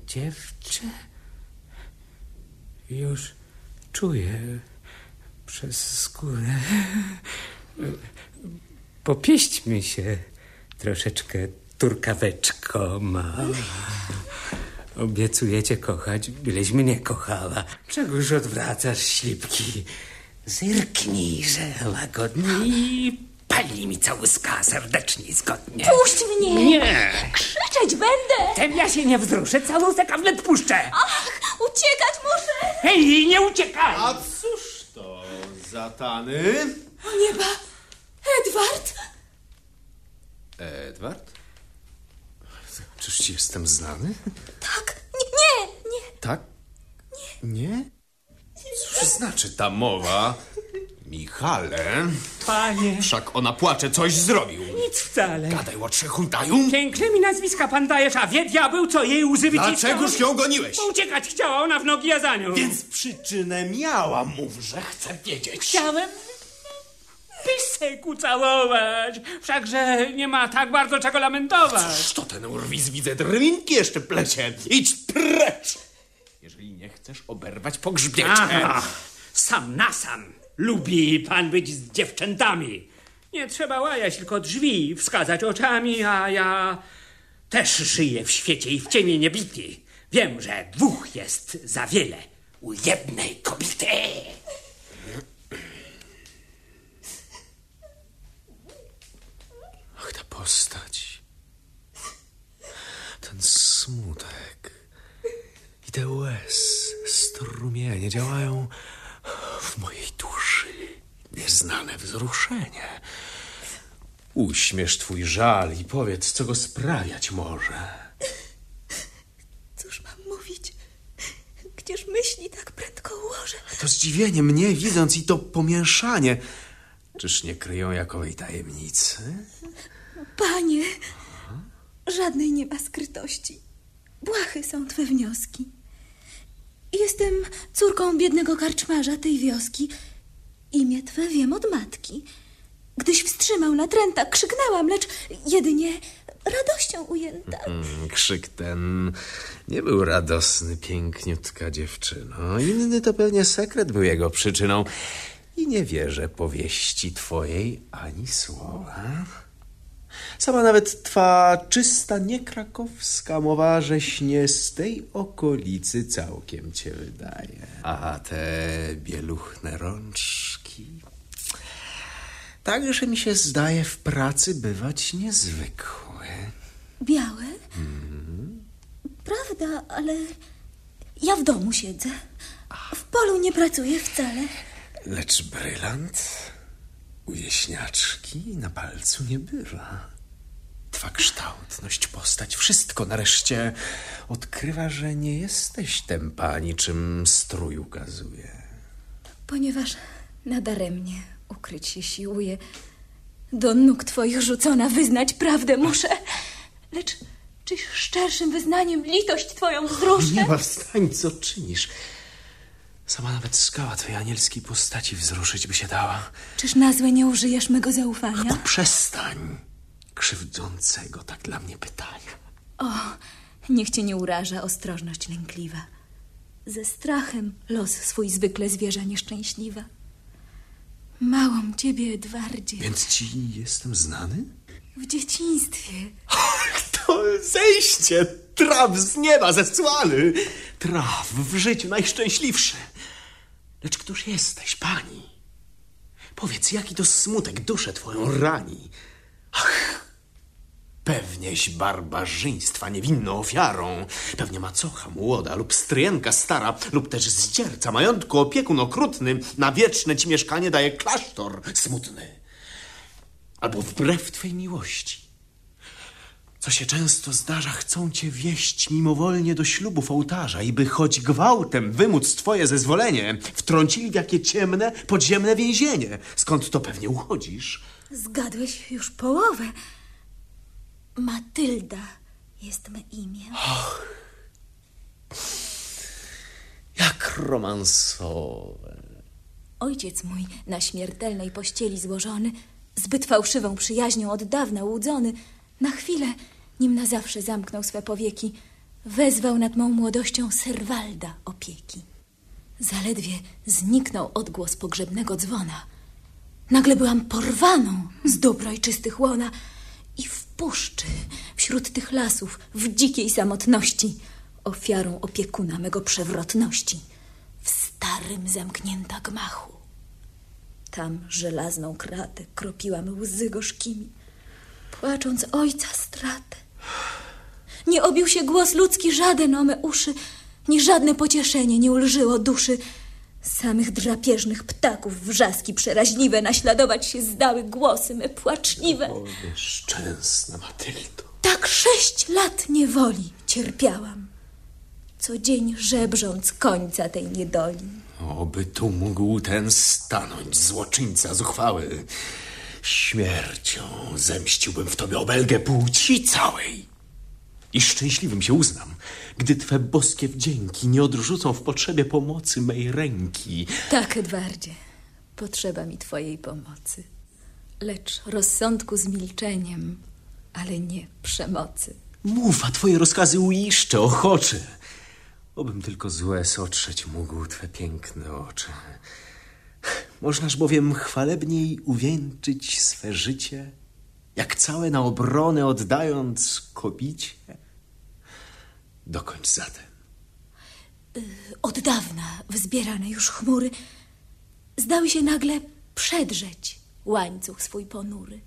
Dziewczę? Już czuję przez skórę. Popieśćmy się troszeczkę, turkaweczko ma. Obiecujecie kochać, byleś mnie kochała. Czegóż odwracasz ślipki? Zyrknij, że łagodnie i pali mi całuska serdecznie i zgodnie. Puść mnie! Nie! Krzyczeć będę! Tem ja się nie wzruszę, całusek wnet puszczę! Ach, uciekać muszę! Hej, nie uciekaj! A cóż to za tany? O nieba! Edward! Edward? Czyż ci jestem znany? Tak, nie, nie, nie. Tak? Nie? Cóż znaczy ta mowa? Michale, Panie, wszak ona płacze, coś zrobił. nic wcale. Gadaj, łotrze huntaju. Piękne mi nazwiska pan dajesz, a wie diabeł, co jej łzy wyciskał? Dlaczegoż ją goniłeś? Bo Uciekać chciała ona w nogi, ja za nią. Więc przyczynę miała, mów, że chce wiedzieć. Chciałem piseku całować. Wszakże nie ma tak bardzo czego lamentować. Cóż to ten urwis widzę, drwinki jeszcze plecie. Idź precz! Jeżeli nie chcesz oberwać po grzbiecie. Aha, sam na sam lubi pan być z dziewczętami. Nie trzeba łajać, tylko drzwi wskazać oczami, a ja też żyję w świecie i w ciemię niebity. Wiem, że dwóch jest za wiele u jednej kobiety. Ach, ta postać. Ten smutek. I te łez, strumienie działają w mojej duszy. Nieznane wzruszenie. Uśmiesz twój żal i powiedz, co go sprawiać może. Cóż mam mówić? Gdzież myśli tak prędko ułożę? To zdziwienie mnie widząc i to pomieszanie. Czyż nie kryją jakowej tajemnicy? Panie, żadnej nie ma skrytości. Błahe są twe wnioski. Jestem córką biednego karczmarza tej wioski. Imię twe wiem od matki. Gdyś wstrzymał natręta, krzyknęłam, lecz jedynie radością ujęta. Mm, Krzyk ten nie był radosny, piękniutka dziewczyno. Inny to pewnie sekret był jego przyczyną. I nie wierzę powieści twojej ani słowa. Sama nawet twa czysta, niekrakowska mowa, żeś nie z tej okolicy całkiem cię wydaje. A te bieluchne rączki... Także mi się zdaje w pracy bywać niezwykłe. Białe? Prawda, ale ja w domu siedzę. W polu nie pracuję wcale. Lecz brylant u wieśniaczki na palcu nie bywa. Twa kształtność, postać, wszystko nareszcie odkrywa, że nie jesteś tem pani, czym strój ukazuje. Ponieważ nadaremnie ukryć się siłuję, do nóg twoich rzucona wyznać prawdę muszę. Lecz czyż szczerszym wyznaniem litość twoją wzruszę? Nie ma wstań, co czynisz. Sama nawet skała twojej anielskiej postaci wzruszyć by się dała. Czyż nazwę nie użyjesz mego zaufania? Przestań krzywdzącego tak dla mnie pytania. O, niech cię nie uraża ostrożność lękliwa. Ze strachem los swój zwykle zwierza nieszczęśliwa. Małą ciebie, Edwardzie, Więc ci jestem znany? w dzieciństwie. To zejście, traf z nieba zesłany. Traf w życiu najszczęśliwszy. Lecz któż jesteś, pani? Powiedz, jaki to smutek duszę twoją rani? Pewnieś barbarzyństwa niewinną ofiarą. Pewnie macocha młoda lub stryjenka stara lub też zdzierca majątku opiekun okrutny na wieczne ci mieszkanie daje klasztor smutny. Albo wbrew twej miłości. Co się często zdarza, chcą cię wieść mimowolnie do ślubów ołtarza i by choć gwałtem wymóc twoje zezwolenie, wtrącili w jakie ciemne, podziemne więzienie. Skąd to pewnie uchodzisz? Zgadłeś już połowę. Matylda jest me imię. Jak romansowe. Ojciec mój na śmiertelnej pościeli złożony, zbyt fałszywą przyjaźnią od dawna łudzony, na chwilę, nim na zawsze zamknął swe powieki, wezwał nad mą młodością serwalda opieki. Zaledwie zniknął odgłos pogrzebnego dzwona. Nagle byłam porwaną z dóbr ojczystych łona i w puszczy, wśród tych lasów, w dzikiej samotności, ofiarą opiekuna mego przewrotności, w starym zamknięta gmachu. Tam żelazną kratę kropiłam łzy gorzkimi, płacząc ojca stratę. Nie obił się głos ludzki żaden o me uszy, ni żadne pocieszenie nie ulżyło duszy. Samych drapieżnych ptaków wrzaski przeraźliwe naśladować się zdały głosy me płaczliwe. O, nieszczęsna Matyldo. Tak sześć lat niewoli cierpiałam, co dzień żebrząc końca tej niedoli. Oby tu mógł ten stanąć, złoczyńca zuchwały. Śmiercią zemściłbym w tobie obelgę płci całej. I szczęśliwym się uznam, gdy twe boskie wdzięki nie odrzucą w potrzebie pomocy mej ręki. Tak, Edwardzie, potrzeba mi twojej pomocy. Lecz rozsądku z milczeniem, ale nie przemocy. Mów, a twoje rozkazy uiszczę ochocze. Obym tylko z łez otrzeć mógł twe piękne oczy. Możnaż bowiem chwalebniej uwieńczyć swe życie, jak całe na obronę oddając kobicie. Dokończ zatem. Od dawna wzbierane już chmury zdały się nagle przedrzeć łańcuch swój ponury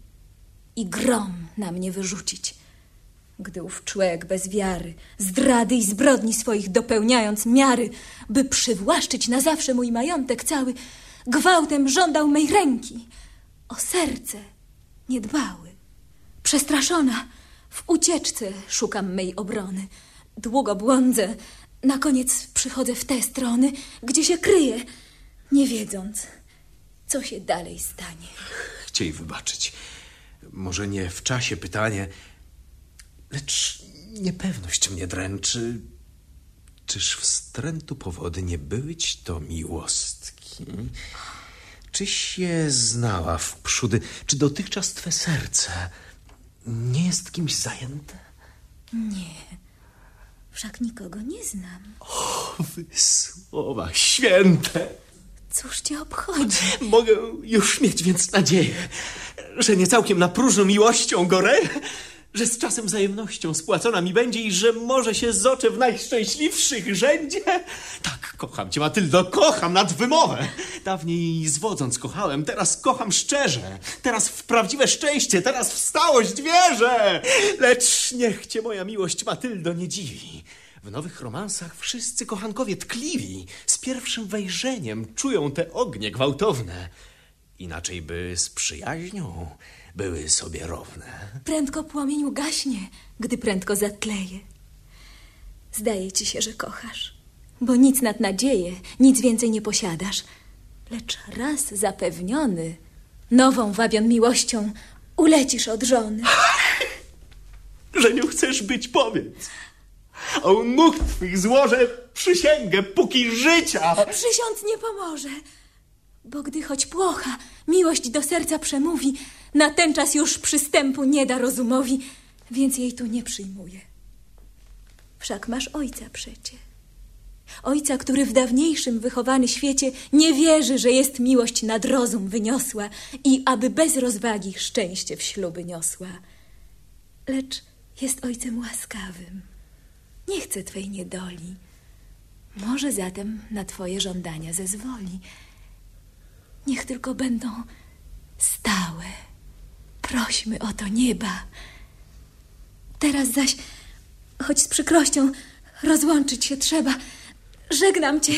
i grom na mnie wyrzucić. Gdy ów człowiek bez wiary, zdrady i zbrodni swoich dopełniając miary, by przywłaszczyć na zawsze mój majątek cały, gwałtem żądał mej ręki. O serce nie dbały. Przestraszona, w ucieczce szukam mej obrony. Długo błądzę, na koniec przychodzę w te strony, gdzie się kryję, nie wiedząc, co się dalej stanie. Chciej wybaczyć. Może nie w czasie pytanie, lecz niepewność mnie dręczy. Czyż wstrętu powody nie były ci to miłostki? Czyś je znała w przódy? Czy dotychczas twe serce nie jest kimś zajęte? Nie, wszak nikogo nie znam. O, wy słowa święte! Cóż cię obchodzi? Mogę już mieć więc nadzieję, że nie całkiem na próżno miłością gorę, że z czasem wzajemnością spłacona mi będzie i że może się zoczę w najszczęśliwszych rzędzie. Tak, kocham cię, Matyldo, kocham nad wymowę. Dawniej zwodząc kochałem, teraz kocham szczerze. Teraz w prawdziwe szczęście, teraz w stałość wierzę. Lecz niech cię moja miłość, Matyldo, nie dziwi. W nowych romansach wszyscy kochankowie tkliwi, z pierwszym wejrzeniem czują te ognie gwałtowne. Inaczej by z przyjaźnią były sobie równe. Prędko płomień ugaśnie, gdy prędko zatleje. Zdaje ci się, że kochasz, bo nic nad nadzieję, nic więcej nie posiadasz. Lecz raz zapewniony, nową wabion miłością, ulecisz od żony. <laughs> Że nie chcesz być, powiedz. A u nóg twych złożę przysięgę, póki życia. Przysiąc nie pomoże, bo gdy choć płocha miłość do serca przemówi, na ten czas już przystępu nie da rozumowi, więc jej tu nie przyjmuje. Wszak masz ojca przecie. Ojca, który w dawniejszym wychowany świecie nie wierzy, że jest miłość nad rozum wyniosła i aby bez rozwagi szczęście w śluby niosła. Lecz jest ojcem łaskawym. Nie chce twej niedoli. Może zatem na twoje żądania zezwoli. Niech tylko będą stałe, Prośmy o to nieba. Teraz zaś, choć z przykrością, rozłączyć się trzeba. Żegnam cię.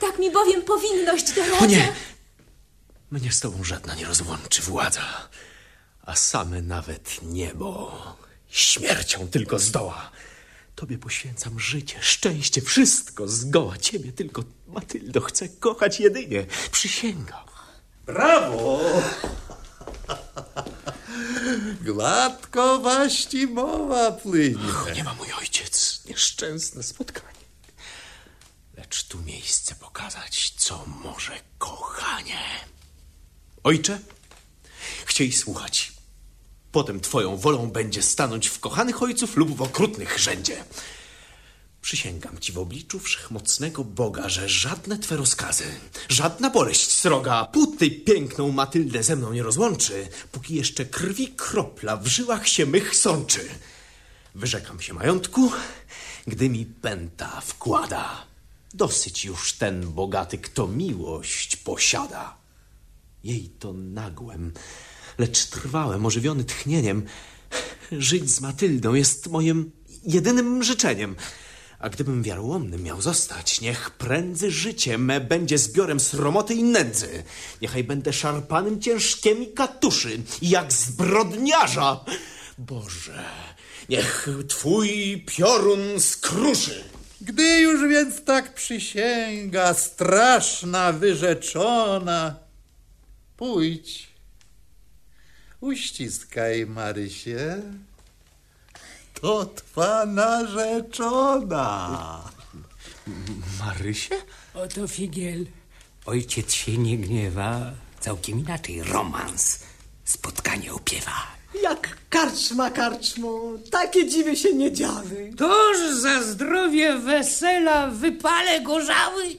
Tak mi bowiem powinność doradza. O nie! Mnie z tobą żadna nie rozłączy władza, a same nawet niebo śmiercią tylko zdoła. Tobie poświęcam życie, szczęście, wszystko zgoła. Ciebie tylko, Matyldo, chcę kochać jedynie. Przysięgam. Brawo! <laughs> Gładko waści mowa płynie. Och, nie ma mój ojciec. Nieszczęsne spotkanie. Lecz tu miejsce pokazać, co może kochanie. Ojcze, chciej słuchać. Potem twoją wolą będzie stanąć w kochanych ojców lub w okrutnych rzędzie. Przysięgam ci w obliczu wszechmocnego Boga, że żadne twe rozkazy, żadna boleść sroga puty piękną Matyldę ze mną nie rozłączy, póki jeszcze krwi kropla w żyłach się mych sączy. Wyrzekam się majątku, gdy mi pęta wkłada. Dosyć już ten bogaty, kto miłość posiada. Jej to nagłem, lecz trwałem, ożywiony tchnieniem. Żyć z Matyldą jest moim jedynym życzeniem. A gdybym wiarłomnym miał zostać, niech prędzy życie me będzie zbiorem sromoty i nędzy. Niechaj będę szarpanym ciężkiemi katuszy, jak zbrodniarza. Boże, niech twój piorun skruszy. Gdy już więc tak przysięga straszna, wyrzeczona, pójdź, uściskaj Marysię. To twa narzeczona. Marysie? Oto figiel. Ojciec się nie gniewa. Całkiem inaczej romans. Spotkanie opiewa. Jak karczma karczmo, takie dziwy się nie działy. Toż za zdrowie wesela wypale gorzały.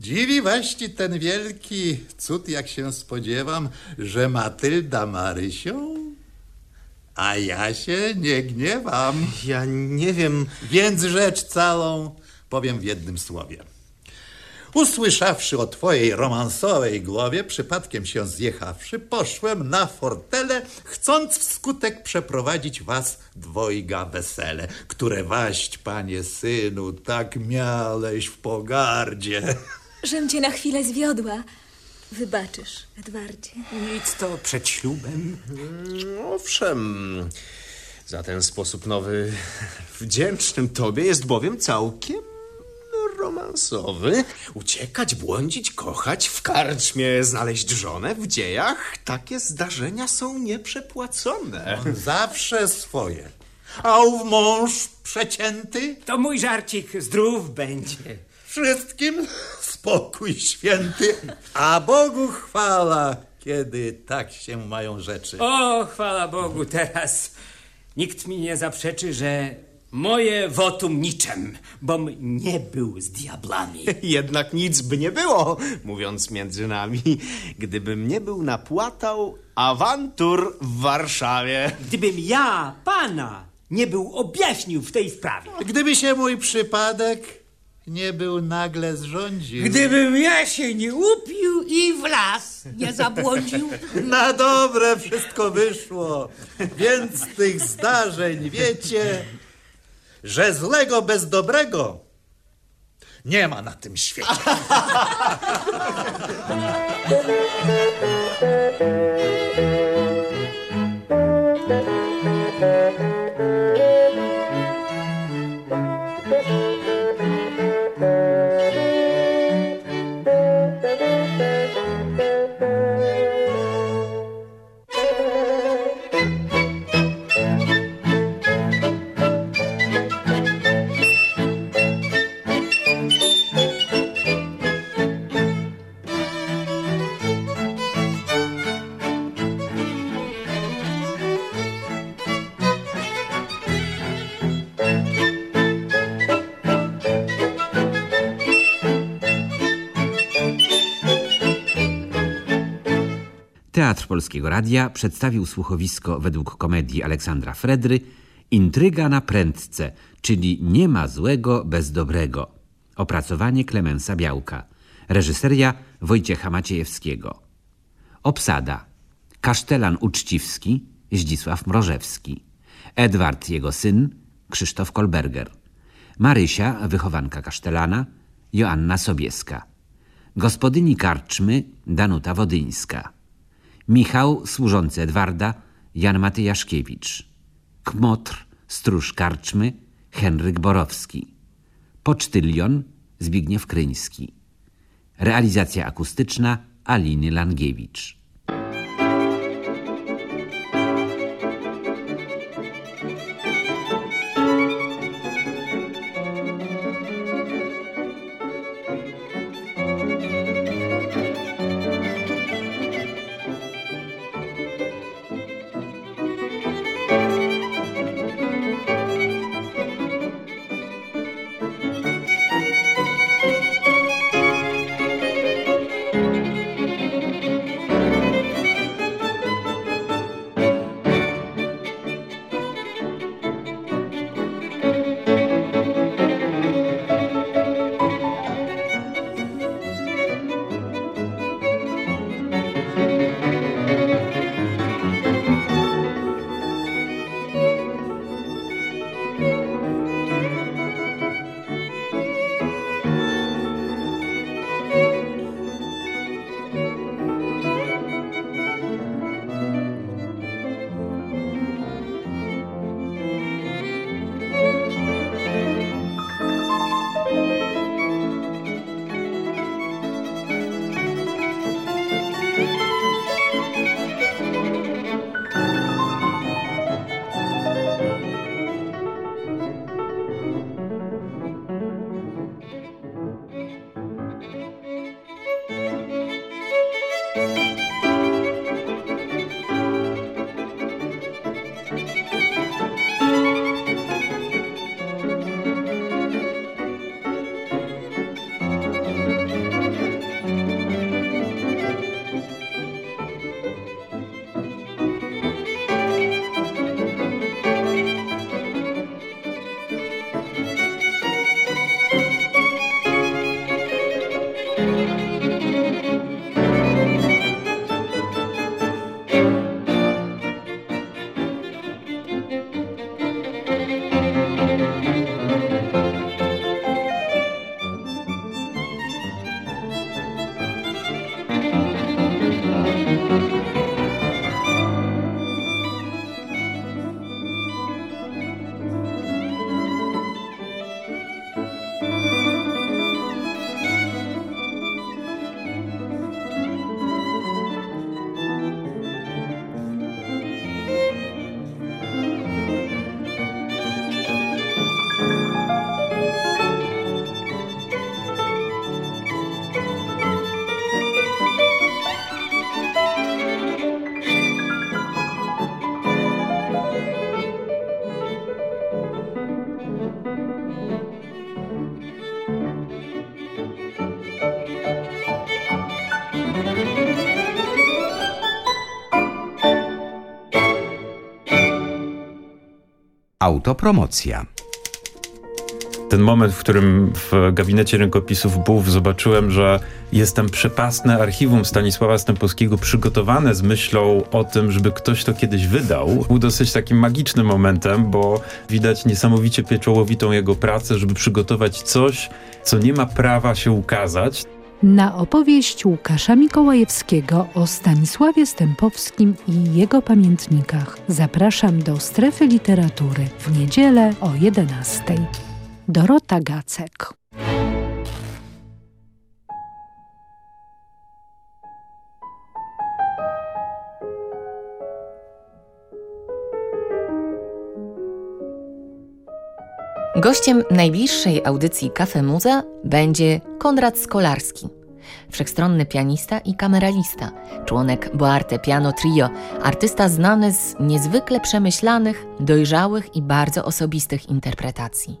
Dziwi waści ten wielki cud, jak się spodziewam, że Matylda Marysią, a ja się nie gniewam. Ja nie wiem. Więc rzecz całą powiem w jednym słowie. Usłyszawszy o twojej romansowej głowie, przypadkiem się zjechawszy, poszłem na fortelę, chcąc wskutek przeprowadzić was dwojga wesele, które waść, panie synu, tak miałeś w pogardzie. Żem cię na chwilę zwiodła. Wybaczysz, Edwardzie. Nic to przed ślubem. Owszem, za ten sposób nowy <laughs> wdzięcznym tobie jest bowiem całkiem romansowy. Uciekać, błądzić, kochać, w karczmie znaleźć żonę, w dziejach takie zdarzenia są nieprzepłacone. Zawsze swoje. A ów mąż przecięty? To mój żarcik zdrów będzie. Wszystkim <laughs> spokój święty, a Bogu chwala, kiedy tak się mają rzeczy. O, chwała Bogu, teraz nikt mi nie zaprzeczy, że moje wotum niczem, bom nie był z diablami. <laughs> Jednak nic by nie było, mówiąc między nami, gdybym nie był napłatał awantur w Warszawie. Gdybym ja, pana, nie był objaśnił w tej sprawie. Gdyby się mój przypadek nie był nagle zrządził. Gdybym ja się nie upił i w las nie zabłądził. <laughs> Na dobre wszystko wyszło, więc z tych zdarzeń wiecie, że złego bez dobrego nie ma na tym świecie. <laughs> Teatr Polskiego Radia przedstawił słuchowisko według komedii Aleksandra Fredry Intryga na prędce, czyli Nie ma złego bez dobrego. Opracowanie Klemensa Białka. Reżyseria Wojciecha Maciejewskiego. Obsada. kasztelan uczciwski Zdzisław Mrożewski, Edward jego syn Krzysztof Kolberger, Marysia, wychowanka kasztelana, Joanna Sobieska, gospodyni karczmy Danuta Wodyńska, Michał, służący Edwarda, Jan Matyjaszkiewicz, Kmotr, stróż karczmy, Henryk Borowski, pocztylion Zbigniew Kryński, realizacja akustyczna Aliny Langiewicz. Autopromocja. Ten moment, w którym w gabinecie rękopisów BUF zobaczyłem, że jestem przepasne archiwum Stanisława Stępowskiego przygotowane z myślą o tym, żeby ktoś to kiedyś wydał, był dosyć takim magicznym momentem, bo widać niesamowicie pieczołowitą jego pracę, żeby przygotować coś, co nie ma prawa się ukazać. Na opowieść Łukasza Mikołajewskiego o Stanisławie Stępowskim i jego pamiętnikach zapraszam do strefy literatury w niedzielę o 11. Dorota Gacek. Gościem najbliższej audycji Kafe Muza będzie Konrad Skolarski, wszechstronny pianista i kameralista, członek Boarte Piano Trio, artysta znany z niezwykle przemyślanych, dojrzałych i bardzo osobistych interpretacji.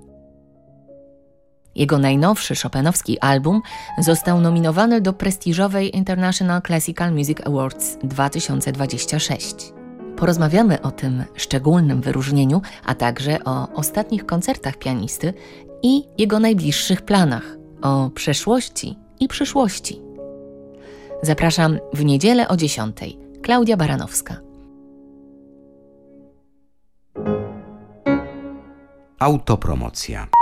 Jego najnowszy Chopinowski album został nominowany do prestiżowej International Classical Music Awards 2026. Porozmawiamy o tym szczególnym wyróżnieniu, a także o ostatnich koncertach pianisty i jego najbliższych planach, o przeszłości i przyszłości. Zapraszam w niedzielę o 10 Klaudia Baranowska. Autopromocja.